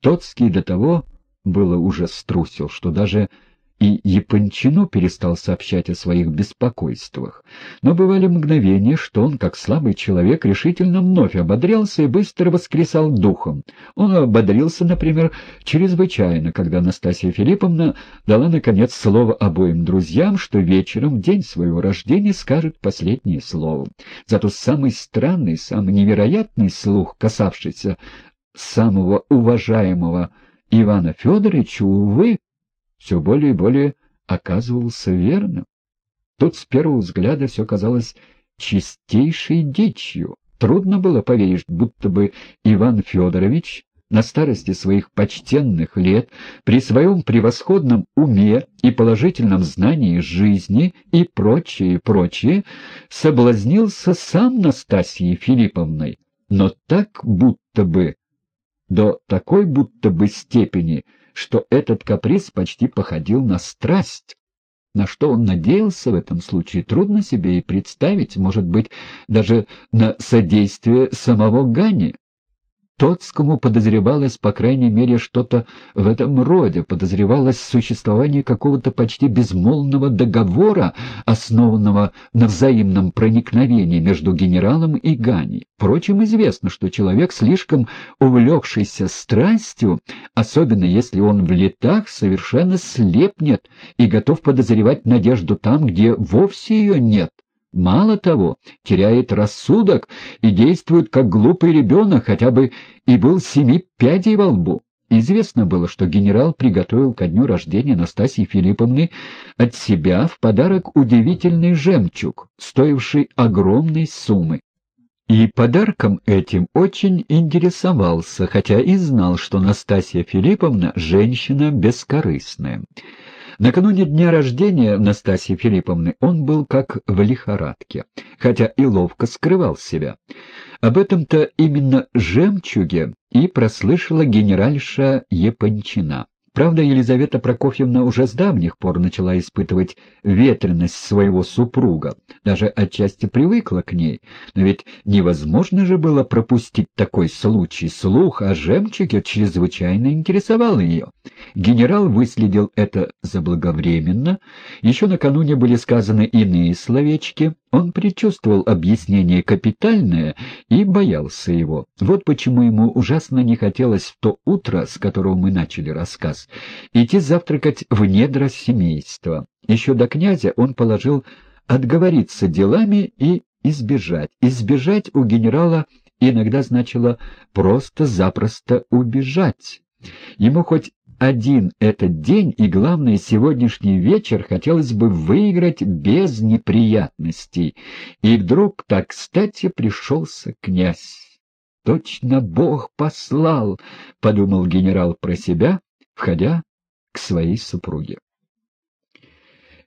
Тоцкий до того было уже струсил, что даже и Япончину перестал сообщать о своих беспокойствах. Но бывали мгновения, что он, как слабый человек, решительно вновь ободрялся и быстро воскресал духом. Он ободрился, например, чрезвычайно, когда Анастасия Филипповна дала, наконец, слово обоим друзьям, что вечером, в день своего рождения, скажет последнее слово. Зато самый странный, самый невероятный слух, касавшийся самого уважаемого Ивана Федоровича, увы, все более и более оказывался верным. Тут с первого взгляда все казалось чистейшей дичью. Трудно было поверить, будто бы Иван Федорович на старости своих почтенных лет, при своем превосходном уме и положительном знании жизни и прочее, прочее, соблазнился сам Настасьей Филипповной, но так будто бы, до такой будто бы степени, что этот каприз почти походил на страсть. На что он надеялся в этом случае, трудно себе и представить, может быть, даже на содействие самого Гани. Тоцкому подозревалось, по крайней мере, что-то в этом роде, подозревалось существование какого-то почти безмолвного договора, основанного на взаимном проникновении между генералом и Ганей. Впрочем, известно, что человек, слишком увлекшийся страстью, особенно если он в летах, совершенно слепнет и готов подозревать надежду там, где вовсе ее нет. Мало того, теряет рассудок и действует как глупый ребенок, хотя бы и был семи пядей во лбу. Известно было, что генерал приготовил ко дню рождения Настасьи Филипповны от себя в подарок удивительный жемчуг, стоивший огромной суммы. И подарком этим очень интересовался, хотя и знал, что Настасья Филипповна — женщина бескорыстная. Накануне дня рождения Настасьи Филипповны он был как в лихорадке, хотя и ловко скрывал себя. Об этом-то именно жемчуге и прослышала генеральша Епончина. Правда, Елизавета Прокофьевна уже с давних пор начала испытывать ветренность своего супруга, даже отчасти привыкла к ней, но ведь невозможно же было пропустить такой случай. Слух о жемчуге чрезвычайно интересовал ее. Генерал выследил это заблаговременно, еще накануне были сказаны иные словечки, он предчувствовал объяснение капитальное и боялся его. Вот почему ему ужасно не хотелось в то утро, с которого мы начали рассказ, идти завтракать в недра семейства. Еще до князя он положил отговориться делами и избежать. Избежать у генерала иногда значило просто-запросто убежать. Ему хоть один этот день и, главное, сегодняшний вечер хотелось бы выиграть без неприятностей. И вдруг так кстати пришелся князь. «Точно Бог послал», — подумал генерал про себя, входя к своей супруге.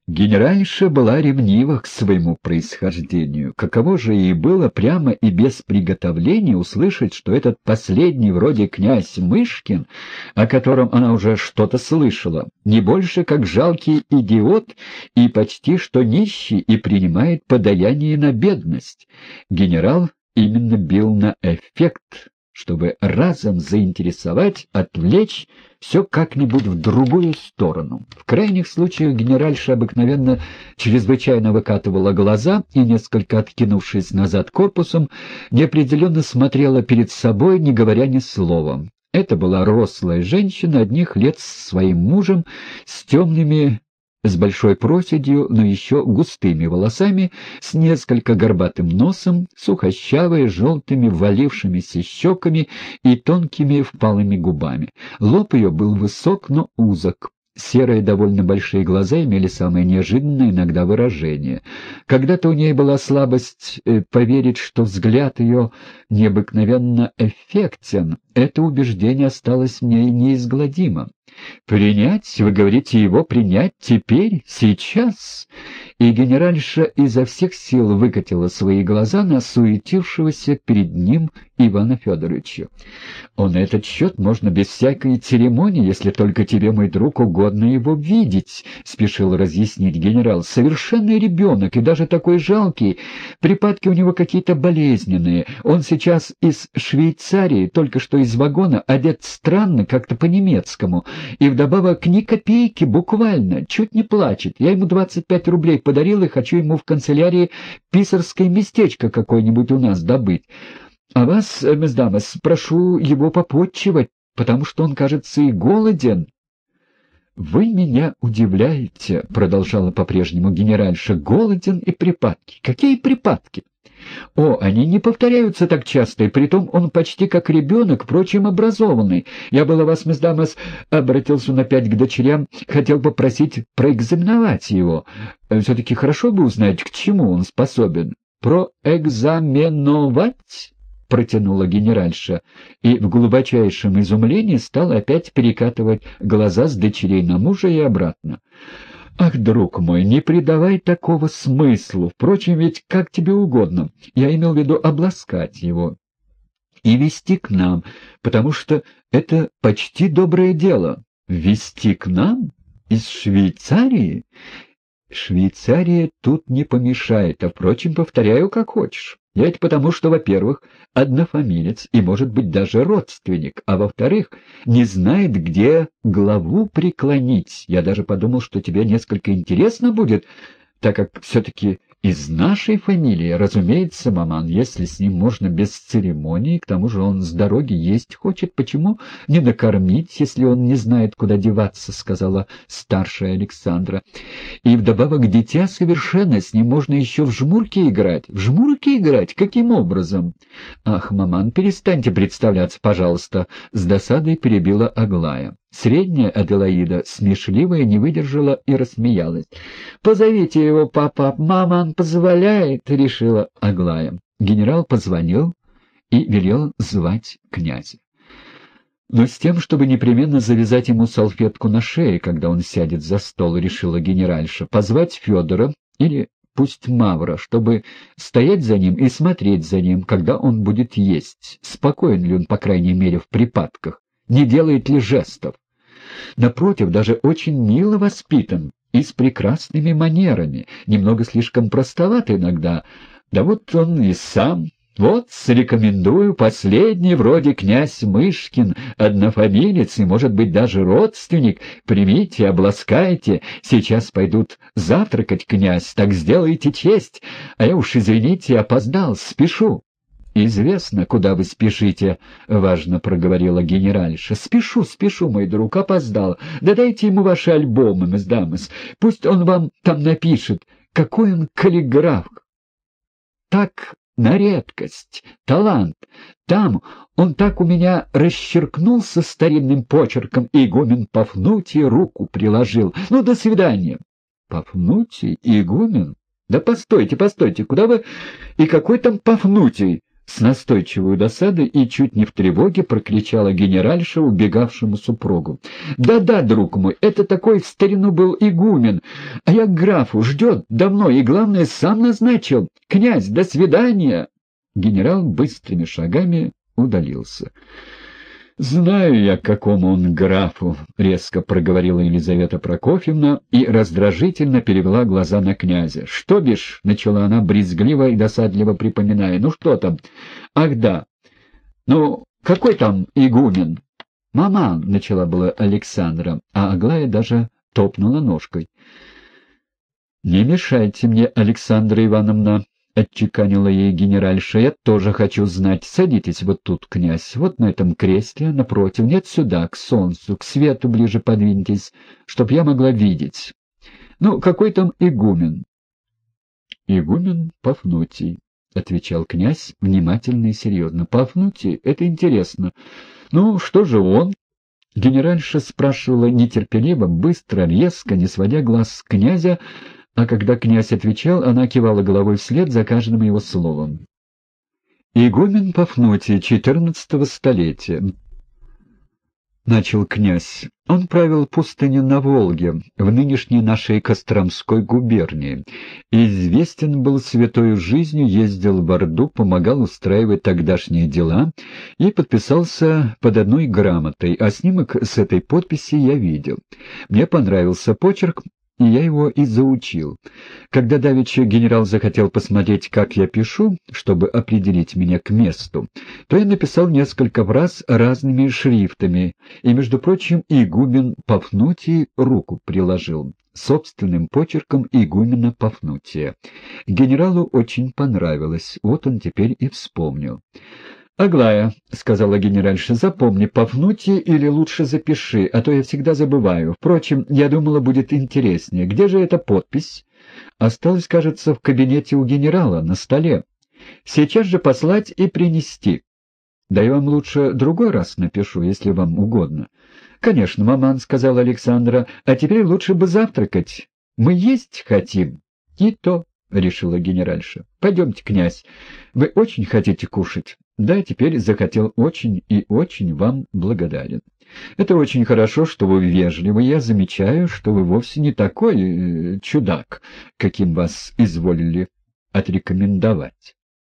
Генеральша была ревнива к своему происхождению. Каково же ей было прямо и без приготовления услышать, что этот последний вроде князь Мышкин, о котором она уже что-то слышала, не больше как жалкий идиот и почти что нищий и принимает подаяние на бедность. Генерал именно бил на эффект, чтобы разом заинтересовать, отвлечь все как-нибудь в другую сторону. В крайних случаях генеральша обыкновенно чрезвычайно выкатывала глаза и, несколько откинувшись назад корпусом, неопределенно смотрела перед собой, не говоря ни слова. Это была рослая женщина одних лет с своим мужем, с темными с большой проседью, но еще густыми волосами, с несколько горбатым носом, сухощавой, желтыми валившимися щеками и тонкими впалыми губами. Лоб ее был высок, но узок. Серые довольно большие глаза имели самое неожиданное иногда выражение. Когда-то у ней была слабость э, поверить, что взгляд ее необыкновенно эффектен. Это убеждение осталось в ней неизгладимо. «Принять? Вы говорите, его принять теперь, сейчас?» И генеральша изо всех сил выкатила свои глаза на суетившегося перед ним Ивана Федоровича. «Он этот счет можно без всякой церемонии, если только тебе, мой друг, угодно его видеть», — спешил разъяснить генерал. «Совершенный ребенок и даже такой жалкий. Припадки у него какие-то болезненные. Он сейчас из Швейцарии, только что из вагона, одет странно, как-то по-немецкому. И вдобавок ни копейки, буквально, чуть не плачет. Я ему 25 рублей подарил и хочу ему в канцелярии писарское местечко какое-нибудь у нас добыть. А вас, э, mesdames, прошу его попотчевать, потому что он, кажется, и голоден. «Вы меня удивляете», — продолжала по-прежнему генеральша, — «голоден и припадки. Какие припадки?» О, они не повторяются так часто, и притом он почти как ребенок, впрочем, образованный. Я было вас, mesdames, обратился он опять к дочерям, хотел попросить проэкзаменовать его. Все-таки хорошо бы узнать, к чему он способен. Проэкзаменовать? протянула генеральша, и в глубочайшем изумлении стала опять перекатывать глаза с дочерей на мужа и обратно. «Ах, друг мой, не придавай такого смыслу. Впрочем, ведь как тебе угодно. Я имел в виду обласкать его и вести к нам, потому что это почти доброе дело. Вести к нам? Из Швейцарии? Швейцария тут не помешает, а, впрочем, повторяю, как хочешь. Я это потому, что, во-первых, однофамилец и, может быть, даже родственник, а во-вторых, не знает, где главу преклонить. Я даже подумал, что тебе несколько интересно будет, так как все-таки из нашей фамилии, разумеется, маман, если с ним можно без церемонии, к тому же он с дороги есть хочет, почему не накормить, если он не знает, куда деваться, сказала старшая Александра. И вдобавок дитя совершенно, с ним можно еще в жмурки играть. В жмурки играть? Каким образом? Ах, маман, перестаньте представляться, пожалуйста, с досадой перебила Аглая. Средняя Аделаида, смешливая, не выдержала и рассмеялась. «Позовите его, папа, мама, он позволяет», — решила Аглая. Генерал позвонил и велел звать князя. Но с тем, чтобы непременно завязать ему салфетку на шее, когда он сядет за стол, решила генеральша, позвать Федора или пусть Мавра, чтобы стоять за ним и смотреть за ним, когда он будет есть, спокоен ли он, по крайней мере, в припадках, не делает ли жестов. Напротив, даже очень мило воспитан и с прекрасными манерами, немного слишком простоват иногда. Да вот он и сам. Вот, рекомендую, последний, вроде князь Мышкин, однофамилец и, может быть, даже родственник. Примите, обласкайте. Сейчас пойдут завтракать, князь, так сделайте честь. А я уж, извините, опоздал, спешу. «Известно, куда вы спешите», — важно проговорила генеральша. «Спешу, спешу, мой друг, опоздал. Да дайте ему ваши альбомы, мисс Дамас. Пусть он вам там напишет, какой он каллиграф. Так на редкость, талант. Там он так у меня расчеркнулся старинным почерком, и игумен Пафнутий руку приложил. Ну, до свидания». «Пафнутий? Игумен? Да постойте, постойте, куда вы... И какой там Пафнутий?» С настойчивой досадой и чуть не в тревоге прокричала генеральша убегавшему супругу. «Да-да, друг мой, это такой в старину был игумен, а я к графу ждет давно и, главное, сам назначил. Князь, до свидания!» Генерал быстрыми шагами удалился. «Знаю я, какому он графу», — резко проговорила Елизавета Прокофьевна и раздражительно перевела глаза на князя. «Что бишь?» — начала она брезгливо и досадливо припоминая. «Ну что там? Ах да! Ну, какой там игумен?» «Маман!» — начала была Александра, а Аглая даже топнула ножкой. «Не мешайте мне, Александра Ивановна», — отчеканила ей генеральша. — Я тоже хочу знать. Садитесь вот тут, князь, вот на этом кресле, напротив. Нет, сюда, к солнцу, к свету ближе подвиньтесь, чтоб я могла видеть. Ну, какой там игумен? — Игумен Пафнутий, — отвечал князь внимательно и серьезно. — Пафнутий? Это интересно. Ну, что же он? Генеральша спрашивала нетерпеливо, быстро, резко, не сводя глаз с князя, — а когда князь отвечал, она кивала головой вслед за каждым его словом. Игумен Пафнутий, четырнадцатого столетия. — начал князь. Он правил пустыню на Волге, в нынешней нашей Костромской губернии. Известен был святой жизнью, ездил в Орду, помогал устраивать тогдашние дела и подписался под одной грамотой, а снимок с этой подписи я видел. Мне понравился почерк, и я его и заучил. Когда давеча генерал захотел посмотреть, как я пишу, чтобы определить меня к месту, то я написал несколько фраз разными шрифтами, и, между прочим, игумен Пафнутий руку приложил собственным почерком игумена Пафнутия. Генералу очень понравилось, вот он теперь и вспомнил. «Аглая», — сказала генеральша, — «запомни, Пафнутий или лучше запиши, а то я всегда забываю. Впрочем, я думала, будет интереснее. Где же эта подпись?» «Осталась, кажется, в кабинете у генерала, на столе. Сейчас же послать и принести». «Да я вам лучше другой раз напишу, если вам угодно». «Конечно, маман», — сказала Александра, — «а теперь лучше бы завтракать. Мы есть хотим». «И то», — решила генеральша. «Пойдемте, князь. Вы очень хотите кушать?» Да, теперь захотел очень и очень вам благодарен. Это очень хорошо, что вы вежливы. Я замечаю, что вы вовсе не такой э, чудак, каким вас изволили отрекомендовать.